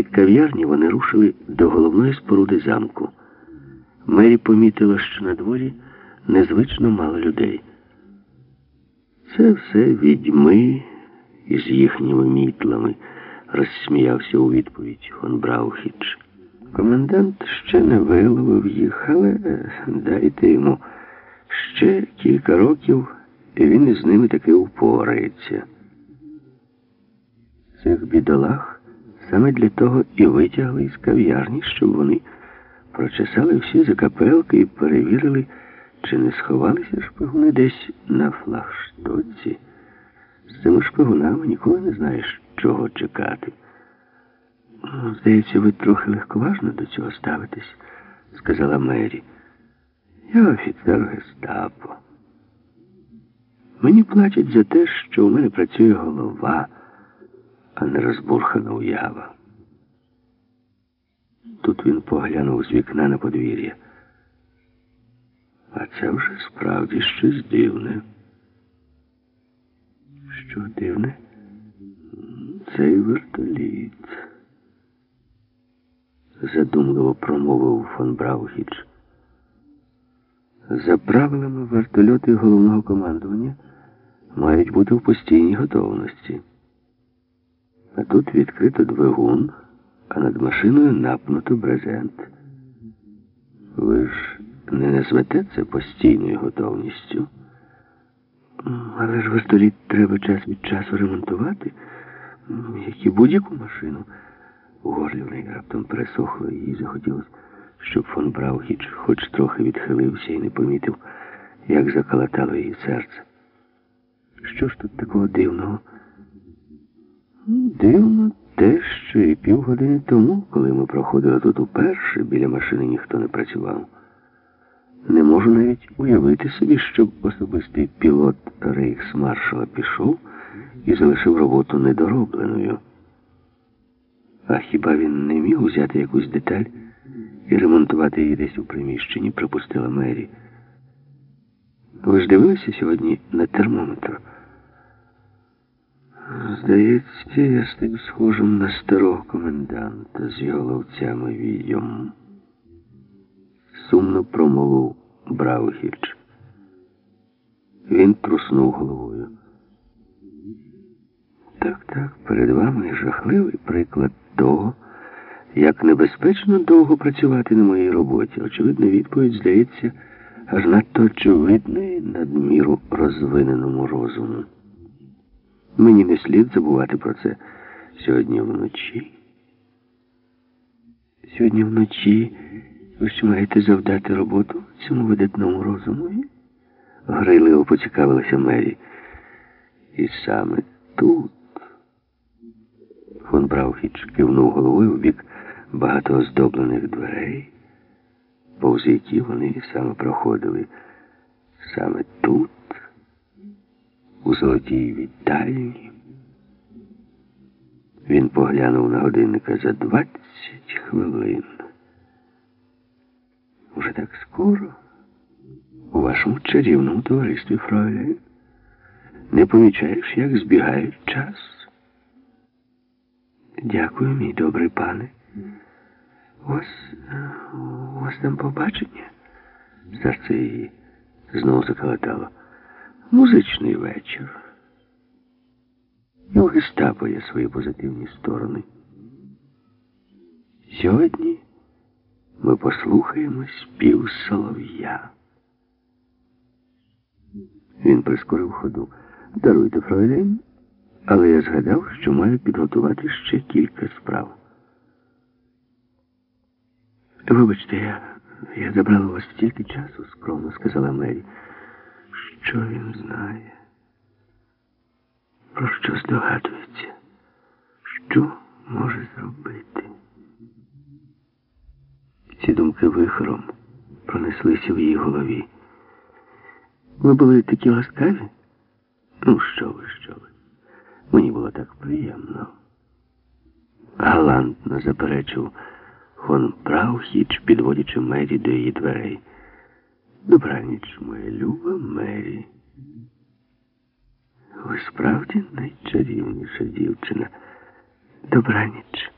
Від кав'ярні вони рушили до головної споруди замку. Мері помітила, що на дворі незвично мало людей. Це все відьми із їхніми мітлами, розсміявся у відповідь фон Браухіч. Комендант ще не виловив їх, але дайте йому ще кілька років, і він із ними таки упорається. Цих бідолах саме для того і витягли із кав'ярні, щоб вони прочесали всі закапелки і перевірили, чи не сховалися шпигуни десь на флагштоці. З цими шпигунами ніколи не знаєш, чого чекати. «Ну, Здається, ви трохи легковажно до цього ставитесь, сказала Мері. Я офіцер гестапо. Мені платять за те, що у мене працює голова, а не розбурхана уява. Тут він поглянув з вікна на подвір'я. А це вже справді щось дивне. Що дивне? Цей вертоліт. Задумливо промовив фон Браухіч. За правилами вертольоти головного командування мають бути в постійній готовності. Тут відкрито двигун, а над машиною напнуто брезент. Ви ж не назвете це постійною готовністю. Але ж вертоліт треба час від часу ремонтувати, як і будь-яку машину. У горлі в неї раптом пересохло і їй захотілося, щоб фон Браухіч хоч трохи відхилився і не помітив, як заколотало її серце. Що ж тут такого дивного? Дивно те, що і півгодини тому, коли ми проходили тут уперше, біля машини ніхто не працював. Не можу навіть уявити собі, щоб особистий пілот рейхсмаршала пішов і залишив роботу недоробленою. А хіба він не міг взяти якусь деталь і ремонтувати її десь у приміщенні, припустила Мері. Ви ж дивилися сьогодні на термометр? Здається, я став схожим на старого коменданта з його ловцями відьом. Сумно промовив Браухіч. Він труснув головою. Так, так, перед вами жахливий приклад того, як небезпечно довго працювати на моїй роботі. Очевидна відповідь, здається, аж надто очевидної надміру розвиненому розуму. Мені не слід забувати про це сьогодні вночі. Сьогодні вночі ви ще маєте завдати роботу цьому видатному розумові? Грайливо поцікавилася Мері. І саме тут. Фон Браухіч кивнув головою в бік багатооздоблених дверей, повз які вони саме проходили. Саме тут у золотій вітальні. Він поглянув на годинника за двадцять хвилин. Уже так скоро у вашому чарівному товаристві Фройляйн не помічаєш, як збігають час. Дякую, мій добрий пане. У вас, у вас там побачення? Серце її знову заколотало. Музичний вечір. І у гестапо є свої позитивні сторони. Сьогодні ми послухаємо спів солов'я. Він прискорив ходу. Даруйте, фройлейн, але я згадав, що маю підготувати ще кілька справ. Вибачте, я, я забрала у вас стільки часу, скромно сказала Мері. Що він знає? Про що здогадується? Що може зробити? Ці думки вихором пронеслися в її голові. Ви були такі ласкаві? Ну, що ви, що ви? Мені було так приємно. Галантно заперечив фон Браухіч, підводячи Мері до її дверей. Добраніч, моя люба Мері. Ви справді найчарівніша дівчина. Добраніч.